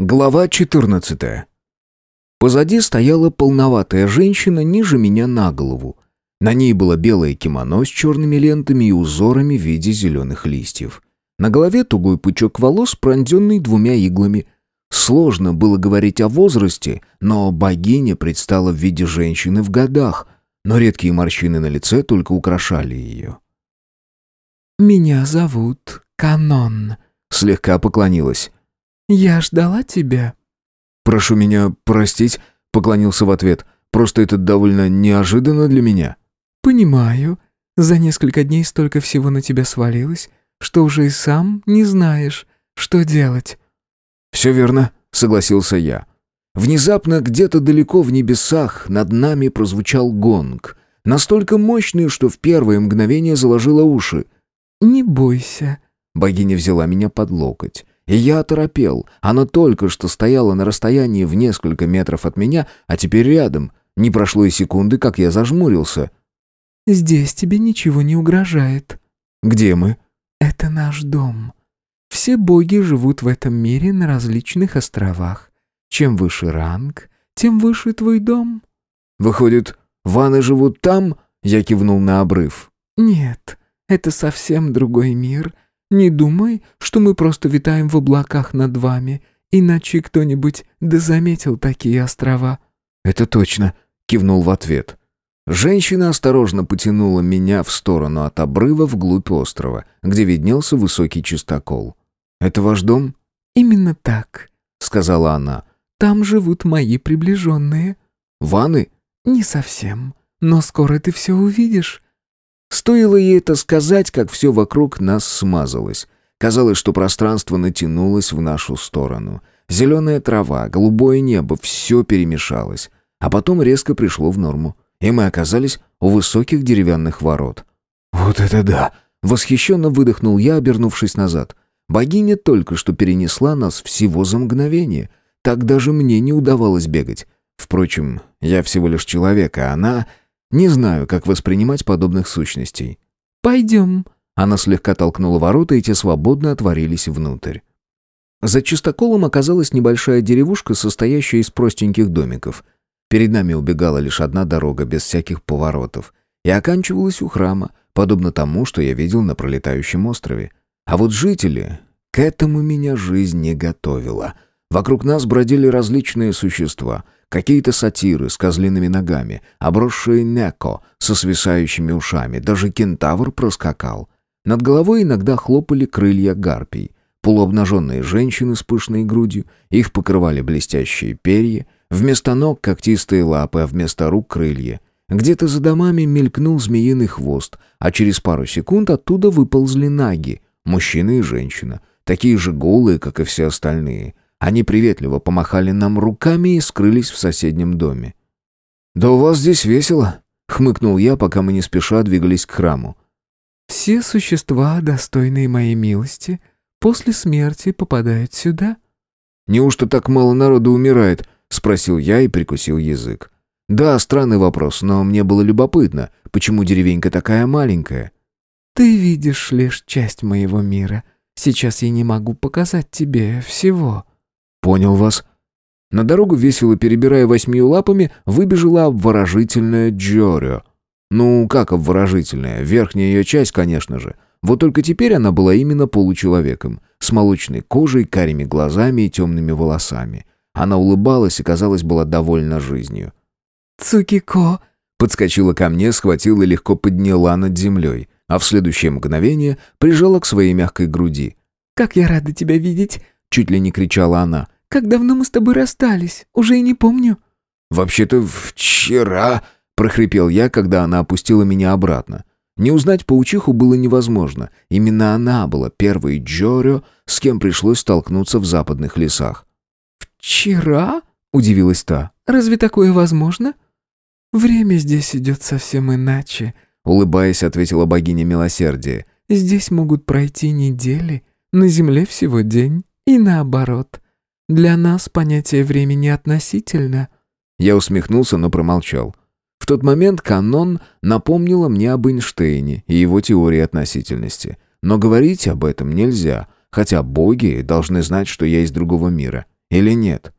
Глава 14. Позади стояла полноватая женщина ниже меня на голову. На ней было белое кимоно с черными лентами и узорами в виде зеленых листьев. На голове тугой пучок волос, пронзенный двумя иглами. Сложно было говорить о возрасте, но богиня предстала в виде женщины в годах, но редкие морщины на лице только украшали ее. «Меня зовут Канон», — слегка поклонилась. «Я ждала тебя». «Прошу меня простить», — поклонился в ответ. «Просто это довольно неожиданно для меня». «Понимаю. За несколько дней столько всего на тебя свалилось, что уже и сам не знаешь, что делать». «Все верно», — согласился я. Внезапно где-то далеко в небесах над нами прозвучал гонг, настолько мощный, что в первое мгновение заложило уши. «Не бойся», — богиня взяла меня под локоть. И я оторопел. Она только что стояла на расстоянии в несколько метров от меня, а теперь рядом. Не прошло и секунды, как я зажмурился. «Здесь тебе ничего не угрожает». «Где мы?» «Это наш дом. Все боги живут в этом мире на различных островах. Чем выше ранг, тем выше твой дом». «Выходит, ваны живут там?» Я кивнул на обрыв. «Нет, это совсем другой мир, не думай, что мы просто витаем в облаках над вами, иначе кто-нибудь да заметил такие острова». «Это точно», — кивнул в ответ. Женщина осторожно потянула меня в сторону от обрыва вглубь острова, где виднелся высокий чистокол. «Это ваш дом?» «Именно так», — сказала она. «Там живут мои приближенные». «Ваны?» «Не совсем, но скоро ты все увидишь. Стоило ей это сказать, как все вокруг нас смазалось. Казалось, что пространство натянулось в нашу сторону. Зеленая трава, голубое небо — все перемешалось. А потом резко пришло в норму. И мы оказались у высоких деревянных ворот. «Вот это да!» — восхищенно выдохнул я, обернувшись назад. Богиня только что перенесла нас всего за мгновение. Так даже мне не удавалось бегать. Впрочем, я всего лишь человек, а она не знаю, как воспринимать подобных сущностей. «Пойдем». Она слегка толкнула ворота, и те свободно отворились внутрь. За чистоколом оказалась небольшая деревушка, состоящая из простеньких домиков. Перед нами убегала лишь одна дорога, без всяких поворотов, и оканчивалась у храма, подобно тому, что я видел на пролетающем острове. А вот жители... К этому меня жизнь не готовила. Вокруг нас бродили различные существа — Какие-то сатиры с козлиными ногами, обросшие неко со свисающими ушами, даже кентавр проскакал. Над головой иногда хлопали крылья гарпий. Полуобнаженные женщины с пышной грудью, их покрывали блестящие перья, вместо ног когтистые лапы, а вместо рук крылья. Где-то за домами мелькнул змеиный хвост, а через пару секунд оттуда выползли наги, мужчина и женщина, такие же голые, как и все остальные — они приветливо помахали нам руками и скрылись в соседнем доме. «Да у вас здесь весело», — хмыкнул я, пока мы не спеша двигались к храму. «Все существа, достойные моей милости, после смерти попадают сюда». «Неужто так мало народу умирает?» — спросил я и прикусил язык. «Да, странный вопрос, но мне было любопытно, почему деревенька такая маленькая?» «Ты видишь лишь часть моего мира. Сейчас я не могу показать тебе всего». «Понял вас». На дорогу, весело перебирая восьмию лапами, выбежала обворожительная Джорио. Ну, как обворожительная? Верхняя ее часть, конечно же. Вот только теперь она была именно получеловеком, с молочной кожей, карими глазами и темными волосами. Она улыбалась и, казалось, была довольна жизнью. «Цукико!» Подскочила ко мне, схватила и легко подняла над землей, а в следующее мгновение прижала к своей мягкой груди. «Как я рада тебя видеть!» Чуть ли не кричала она. Как давно мы с тобой расстались? Уже и не помню». «Вообще-то вчера...» — прохрипел я, когда она опустила меня обратно. Не узнать паучиху было невозможно. Именно она была первой Джорио, с кем пришлось столкнуться в западных лесах. «Вчера?» — удивилась та. «Разве такое возможно?» «Время здесь идет совсем иначе», — улыбаясь, ответила богиня милосердия. «Здесь могут пройти недели, на земле всего день, и наоборот. Для нас понятие времени относительно». Я усмехнулся, но промолчал. В тот момент канон напомнила мне об Эйнштейне и его теории относительности. Но говорить об этом нельзя, хотя боги должны знать, что я из другого мира. или нет?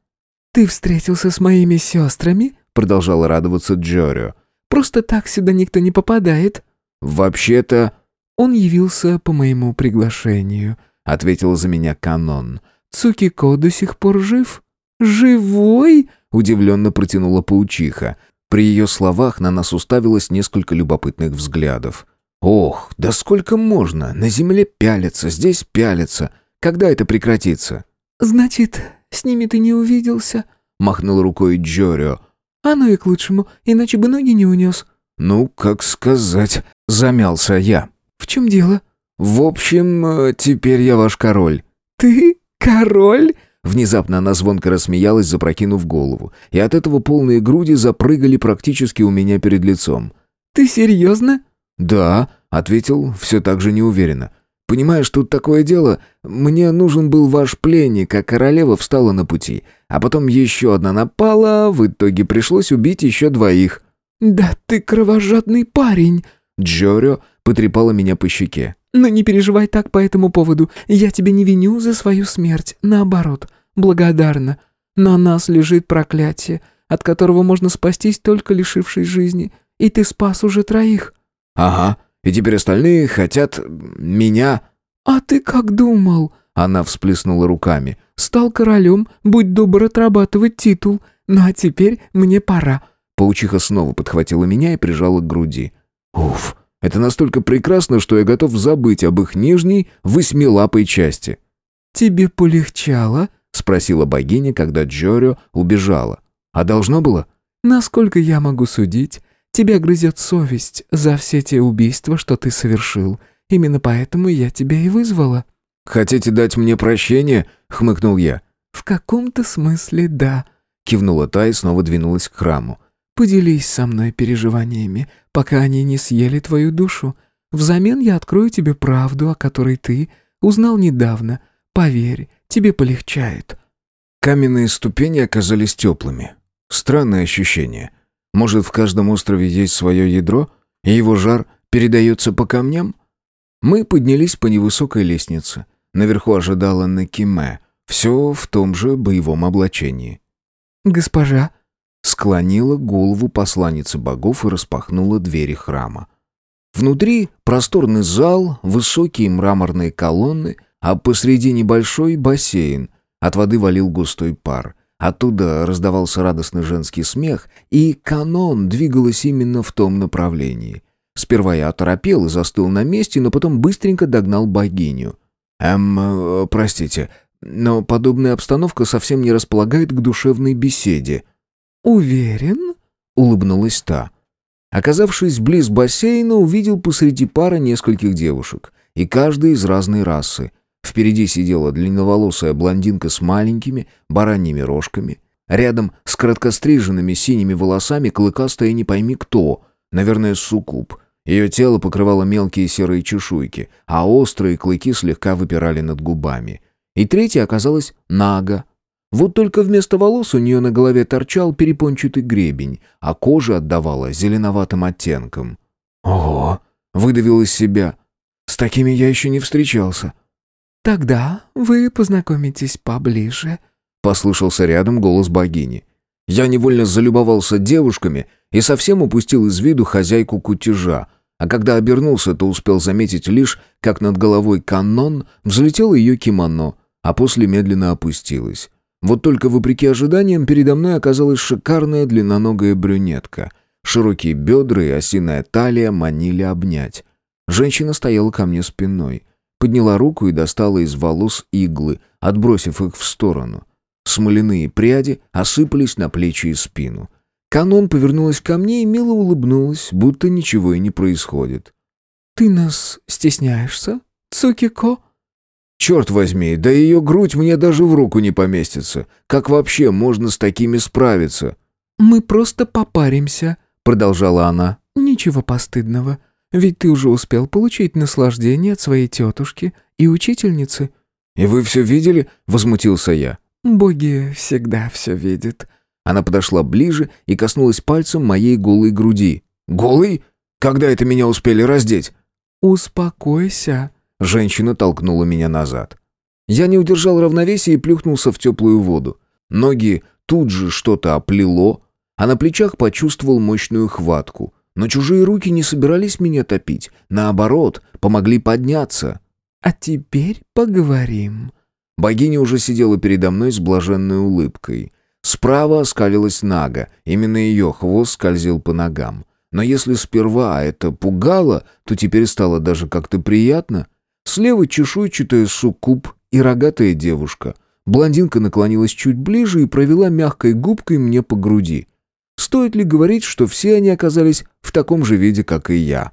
«Ты встретился с моими сестрами?» Продолжала радоваться Джорио. «Просто так сюда никто не попадает». «Вообще-то...» «Он явился по моему приглашению», — ответила за меня Канон. «Цукико до сих пор жив?» «Живой?» — удивленно протянула паучиха. При ее словах на нас уставилось несколько любопытных взглядов. «Ох, да сколько можно? На земле пялиться, здесь пялиться. Когда это прекратится?» «Значит, с ними ты не увиделся?» — махнул рукой Джорио. «Оно и к лучшему, иначе бы ноги не унес». «Ну, как сказать...» — замялся я. «В чем дело?» «В общем, э, теперь я ваш король». «Ты король?» Внезапно она звонко рассмеялась, запрокинув голову, и от этого полные груди запрыгали практически у меня перед лицом. «Ты серьезно?» «Да», — ответил все так же неуверенно. «Понимаешь, тут такое дело. Мне нужен был ваш пленник, а королева встала на пути. А потом еще одна напала, в итоге пришлось убить еще двоих». «Да ты кровожадный парень!» Джорио потрепала меня по щеке. «Но не переживай так по этому поводу. Я тебя не виню за свою смерть. Наоборот, благодарна. На нас лежит проклятие, от которого можно спастись, только лишившись жизни. И ты спас уже троих». «Ага, и теперь остальные хотят... меня...» «А ты как думал?» Она всплеснула руками. «Стал королем, будь добр отрабатывать титул. Ну а теперь мне пора». Паучиха снова подхватила меня и прижала к груди. «Уф, это настолько прекрасно, что я готов забыть об их нижней восьмилапой части». «Тебе полегчало?» — спросила богиня, когда Джорио убежала. «А должно было?» «Насколько я могу судить, тебя грызет совесть за все те убийства, что ты совершил. Именно поэтому я тебя и вызвала». «Хотите дать мне прощение?» — хмыкнул я. «В каком-то смысле да», — кивнула та и снова двинулась к храму. Поделись со мной переживаниями, пока они не съели твою душу. Взамен я открою тебе правду, о которой ты узнал недавно. Поверь, тебе полегчает». Каменные ступени оказались теплыми. Странное ощущение. Может, в каждом острове есть свое ядро, и его жар передается по камням? Мы поднялись по невысокой лестнице. Наверху ожидала Накиме, все в том же боевом облачении. «Госпожа», склонила голову посланницы богов и распахнула двери храма. Внутри просторный зал, высокие мраморные колонны, а посреди небольшой бассейн. От воды валил густой пар. Оттуда раздавался радостный женский смех, и канон двигалась именно в том направлении. Сперва я оторопел и застыл на месте, но потом быстренько догнал богиню. «Эм, э, простите, но подобная обстановка совсем не располагает к душевной беседе», «Уверен?» — улыбнулась та. Оказавшись близ бассейна, увидел посреди пара нескольких девушек, и каждая из разной расы. Впереди сидела длинноволосая блондинка с маленькими бараньими рожками. Рядом с краткостриженными синими волосами клыкастая не пойми кто, наверное, суккуб. Ее тело покрывало мелкие серые чешуйки, а острые клыки слегка выпирали над губами. И третья оказалась Нага, вот только вместо волос у нее на голове торчал перепончатый гребень, а кожа отдавала зеленоватым оттенком. «Ого!» — выдавил из себя. «С такими я еще не встречался». «Тогда вы познакомитесь поближе», — послышался рядом голос богини. Я невольно залюбовался девушками и совсем упустил из виду хозяйку кутежа, а когда обернулся, то успел заметить лишь, как над головой канон взлетело ее кимоно, а после медленно опустилось. Вот только вопреки ожиданиям передо мной оказалась шикарная длинноногая брюнетка. Широкие бедра и осиная талия манили обнять. Женщина стояла ко мне спиной. Подняла руку и достала из волос иглы, отбросив их в сторону. Смоляные пряди осыпались на плечи и спину. Канон повернулась ко мне и мило улыбнулась, будто ничего и не происходит. «Ты нас стесняешься, Цукико?» Черт возьми, да ее грудь мне даже в руку не поместится. Как вообще можно с такими справиться? «Мы просто попаримся», — продолжала она. «Ничего постыдного. Ведь ты уже успел получить наслаждение от своей тетушки и учительницы». «И вы все видели?» — возмутился я. «Боги всегда все видят». Она подошла ближе и коснулась пальцем моей голой груди. «Голый? Когда это меня успели раздеть?» «Успокойся», Женщина толкнула меня назад. Я не удержал равновесия и плюхнулся в теплую воду. Ноги тут же что-то оплело, а на плечах почувствовал мощную хватку. Но чужие руки не собирались меня топить, наоборот, помогли подняться. «А теперь поговорим». Богиня уже сидела передо мной с блаженной улыбкой. Справа оскалилась Нага, именно ее хвост скользил по ногам. Но если сперва это пугало, то теперь стало даже как-то приятно. Слева чешуйчатая суккуб и рогатая девушка. Блондинка наклонилась чуть ближе и провела мягкой губкой мне по груди. Стоит ли говорить, что все они оказались в таком же виде, как и я?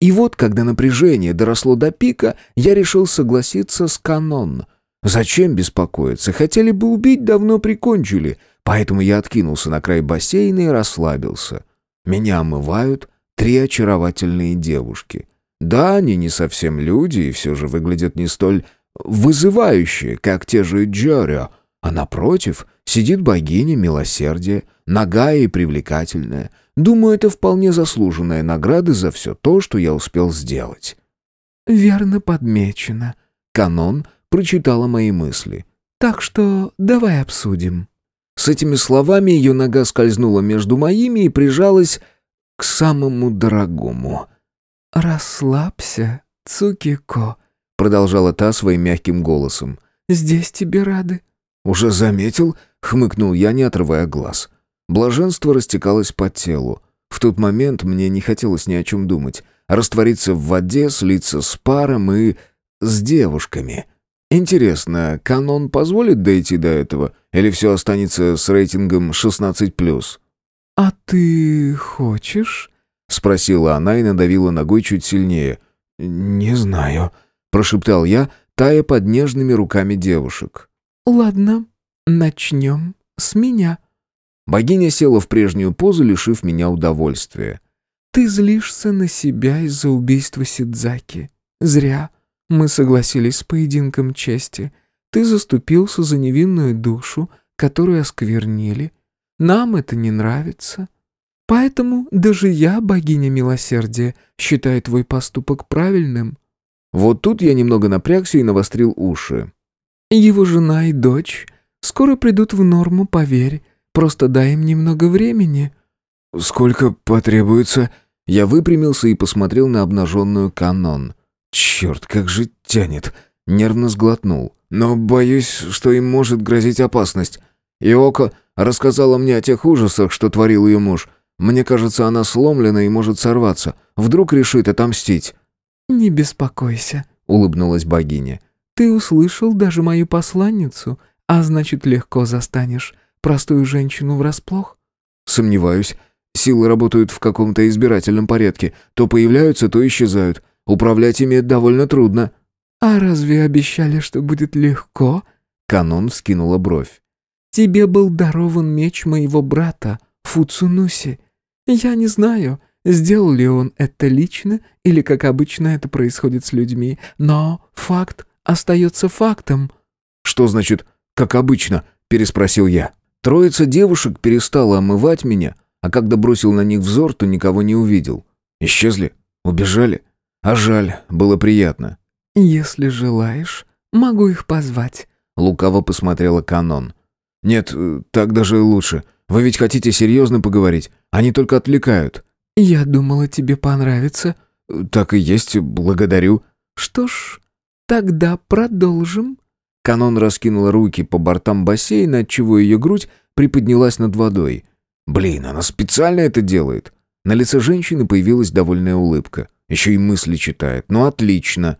И вот, когда напряжение доросло до пика, я решил согласиться с канон. Зачем беспокоиться? Хотели бы убить, давно прикончили. Поэтому я откинулся на край бассейна и расслабился. Меня омывают три очаровательные девушки. Да, они не совсем люди и все же выглядят не столь вызывающие, как те же Джорио, а напротив сидит богиня милосердия, нагая и привлекательная. Думаю, это вполне заслуженная награда за все то, что я успел сделать. «Верно подмечено». Канон прочитала мои мысли. «Так что давай обсудим». С этими словами ее нога скользнула между моими и прижалась к самому дорогому. «Расслабься, Цукико», — продолжала та своим мягким голосом. «Здесь тебе рады». «Уже заметил?» — хмыкнул я, не отрывая глаз. Блаженство растекалось по телу. В тот момент мне не хотелось ни о чем думать. Раствориться в воде, слиться с паром и... с девушками. Интересно, канон позволит дойти до этого? Или все останется с рейтингом 16+. «А ты хочешь?» — спросила она и надавила ногой чуть сильнее. «Не знаю», — прошептал я, тая под нежными руками девушек. «Ладно, начнем с меня». Богиня села в прежнюю позу, лишив меня удовольствия. «Ты злишься на себя из-за убийства Сидзаки. Зря. Мы согласились с поединком чести. Ты заступился за невинную душу, которую осквернили. Нам это не нравится. Поэтому даже я, богиня милосердия, считаю твой поступок правильным». Вот тут я немного напрягся и навострил уши. «Его жена и дочь скоро придут в норму, поверь. Просто дай им немного времени». «Сколько потребуется?» Я выпрямился и посмотрел на обнаженную канон. «Черт, как же тянет!» Нервно сглотнул. «Но боюсь, что им может грозить опасность. Иоко рассказала мне о тех ужасах, что творил ее муж. Мне кажется, она сломлена и может сорваться. Вдруг решит отомстить». «Не беспокойся», — улыбнулась богиня. «Ты услышал даже мою посланницу, а значит, легко застанешь простую женщину врасплох?» «Сомневаюсь. Силы работают в каком-то избирательном порядке. То появляются, то исчезают. Управлять ими довольно трудно». «А разве обещали, что будет легко?» Канон вскинула бровь. «Тебе был дарован меч моего брата, Фуцунуси. Я не знаю, сделал ли он это лично или, как обычно, это происходит с людьми, но факт остается фактом». «Что значит «как обычно»?» – переспросил я. Троица девушек перестала омывать меня, а когда бросил на них взор, то никого не увидел. Исчезли? Убежали? А жаль, было приятно. «Если желаешь, могу их позвать», — лукаво посмотрела Канон. «Нет, так даже лучше. Вы ведь хотите серьезно поговорить. Они только отвлекают». «Я думала, тебе понравится». «Так и есть, благодарю». «Что ж, тогда продолжим». Канон раскинула руки по бортам бассейна, отчего ее грудь приподнялась над водой. «Блин, она специально это делает!» На лице женщины появилась довольная улыбка. Еще и мысли читает. «Ну, отлично!»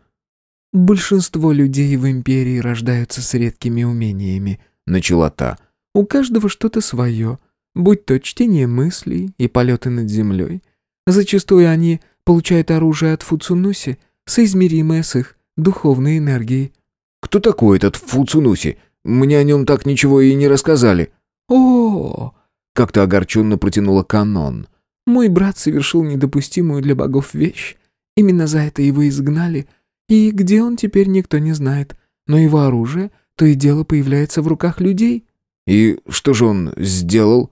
«Большинство людей в Империи рождаются с редкими умениями», — начала та. «У каждого что-то свое, будь то чтение мыслей и полеты над землей. Зачастую они получают оружие от Фуцунуси, соизмеримое с их духовной энергией. «Кто такой этот Фуцунуси? Мне о нем так ничего и не рассказали». «О-о-о!» — как-то огорченно протянула Канон. «Мой брат совершил недопустимую для богов вещь. Именно за это его изгнали. И где он теперь никто не знает. Но его оружие то и дело появляется в руках людей». «И что же он сделал?»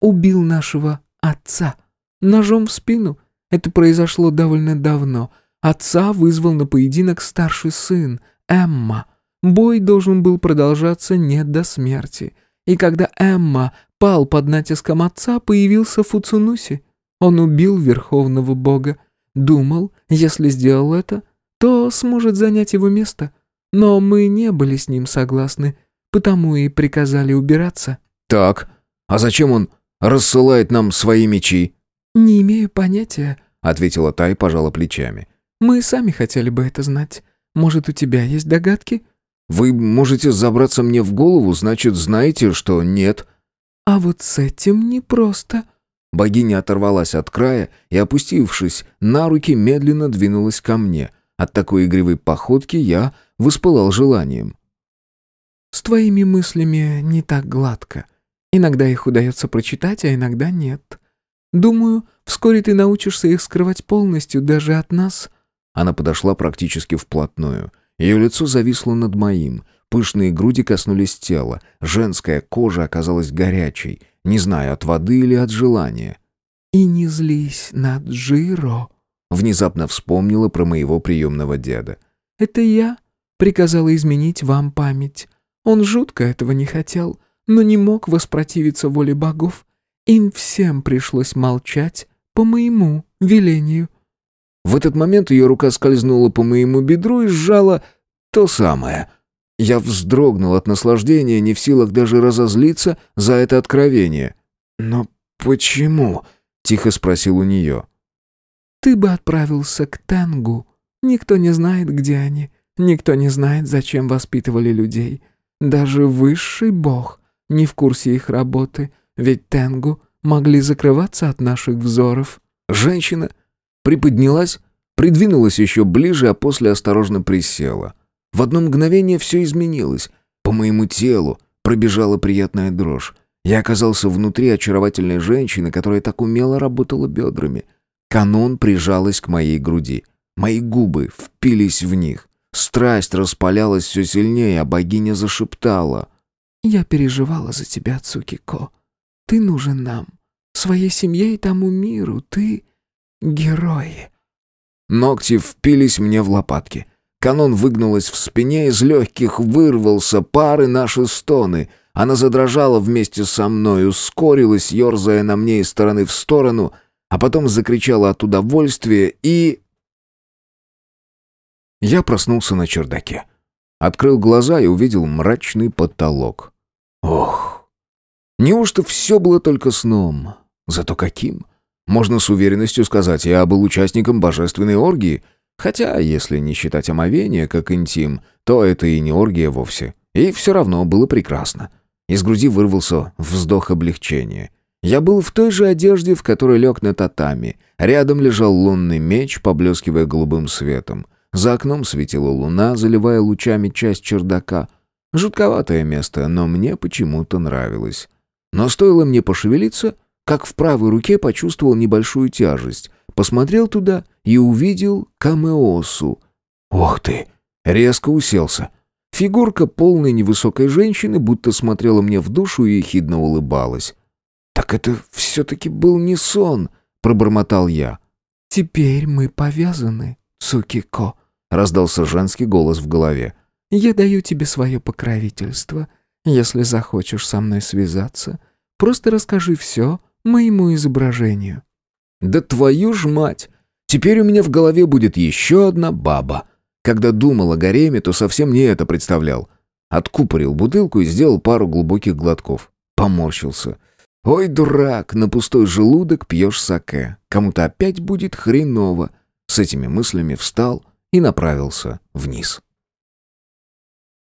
«Убил нашего отца. Ножом в спину. Это произошло довольно давно. Отца вызвал на поединок старший сын, Эмма. Бой должен был продолжаться не до смерти. И когда Эмма пал под натиском отца, появился Фуцунуси. Он убил верховного бога. Думал, если сделал это, то сможет занять его место. Но мы не были с ним согласны, потому и приказали убираться. «Так, а зачем он рассылает нам свои мечи?» «Не имею понятия», — ответила та и пожала плечами. «Мы сами хотели бы это знать. Может, у тебя есть догадки?» «Вы можете забраться мне в голову, значит, знаете, что нет». «А вот с этим непросто». Богиня оторвалась от края и, опустившись на руки, медленно двинулась ко мне. От такой игривой походки я воспылал желанием. «С твоими мыслями не так гладко. Иногда их удается прочитать, а иногда нет. Думаю, вскоре ты научишься их скрывать полностью даже от нас». Она подошла практически вплотную. Ее лицо зависло над моим. Пышные груди коснулись тела. Женская кожа оказалась горячей. Не знаю, от воды или от желания. «И не злись над Джиро», — внезапно вспомнила про моего приемного деда. «Это я приказала изменить вам память. Он жутко этого не хотел, но не мог воспротивиться воле богов. Им всем пришлось молчать по моему велению». В этот момент ее рука скользнула по моему бедру и сжала то самое. Я вздрогнул от наслаждения, не в силах даже разозлиться за это откровение. «Но почему?» — тихо спросил у нее. «Ты бы отправился к Тенгу. Никто не знает, где они. Никто не знает, зачем воспитывали людей. Даже высший бог не в курсе их работы, ведь Тенгу могли закрываться от наших взоров». Женщина приподнялась, придвинулась еще ближе, а после осторожно присела. В одно мгновение все изменилось. По моему телу пробежала приятная дрожь. Я оказался внутри очаровательной женщины, которая так умело работала бедрами. Канон прижалась к моей груди. Мои губы впились в них. Страсть распалялась все сильнее, а богиня зашептала. «Я переживала за тебя, Цукико. Ты нужен нам, своей семье и тому миру. Ты герой». Ногти впились мне в лопатки. Канон выгнулась в спине, из легких вырвался пары наши стоны. Она задрожала вместе со мной, ускорилась, ерзая на мне из стороны в сторону, а потом закричала от удовольствия и... Я проснулся на чердаке. Открыл глаза и увидел мрачный потолок. Ох! Неужто все было только сном? Зато каким? Можно с уверенностью сказать, я был участником божественной оргии, хотя, если не считать омовение как интим, то это и не оргия вовсе. И все равно было прекрасно. Из груди вырвался вздох облегчения. Я был в той же одежде, в которой лег на татами. Рядом лежал лунный меч, поблескивая голубым светом. За окном светила луна, заливая лучами часть чердака. Жутковатое место, но мне почему-то нравилось. Но стоило мне пошевелиться, как в правой руке почувствовал небольшую тяжесть. Посмотрел туда и увидел камеосу. Ох ты! Резко уселся. Фигурка полной невысокой женщины будто смотрела мне в душу и ехидно улыбалась. «Так это все-таки был не сон», — пробормотал я. «Теперь мы повязаны, Цукико», — раздался женский голос в голове. «Я даю тебе свое покровительство. Если захочешь со мной связаться, просто расскажи все, моему изображению». «Да твою ж мать! Теперь у меня в голове будет еще одна баба. Когда думал о гареме, то совсем не это представлял. Откупорил бутылку и сделал пару глубоких глотков. Поморщился. «Ой, дурак, на пустой желудок пьешь саке. Кому-то опять будет хреново». С этими мыслями встал и направился вниз.